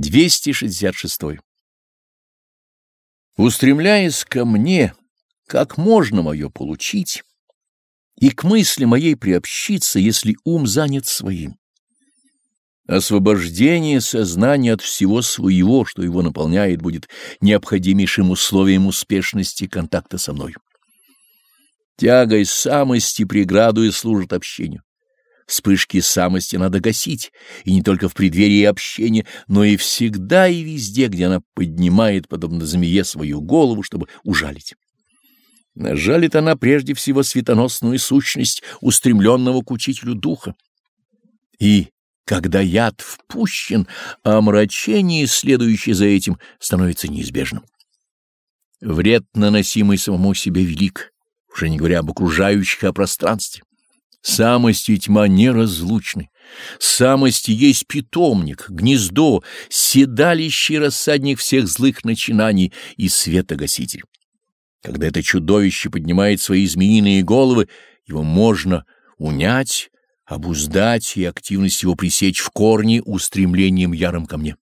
266. Устремляясь ко мне, как можно мое получить, и к мысли моей приобщиться, если ум занят своим. Освобождение сознания от всего своего, что его наполняет, будет необходимейшим условием успешности контакта со мной. Тягой самости преградой служит общению. Вспышки самости надо гасить, и не только в преддверии общения, но и всегда и везде, где она поднимает, подобно змее, свою голову, чтобы ужалить. Нажалит она прежде всего светоносную сущность устремленного к учителю духа. И когда яд впущен, омрачение, следующее за этим, становится неизбежным. Вред, наносимый самому себе, велик, уже не говоря об окружающих о пространстве. Самость и тьма неразлучны. Самость есть питомник, гнездо, седалище и рассадник всех злых начинаний и светогаситель. Когда это чудовище поднимает свои змеиные головы, его можно унять, обуздать и активность его пресечь в корне устремлением ярым ко мне.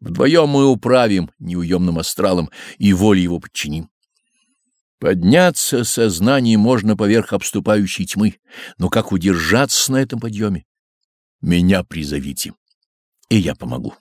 Вдвоем мы управим неуемным астралом и воле его подчиним. Подняться сознанием можно поверх обступающей тьмы, но как удержаться на этом подъеме? Меня призовите, и я помогу.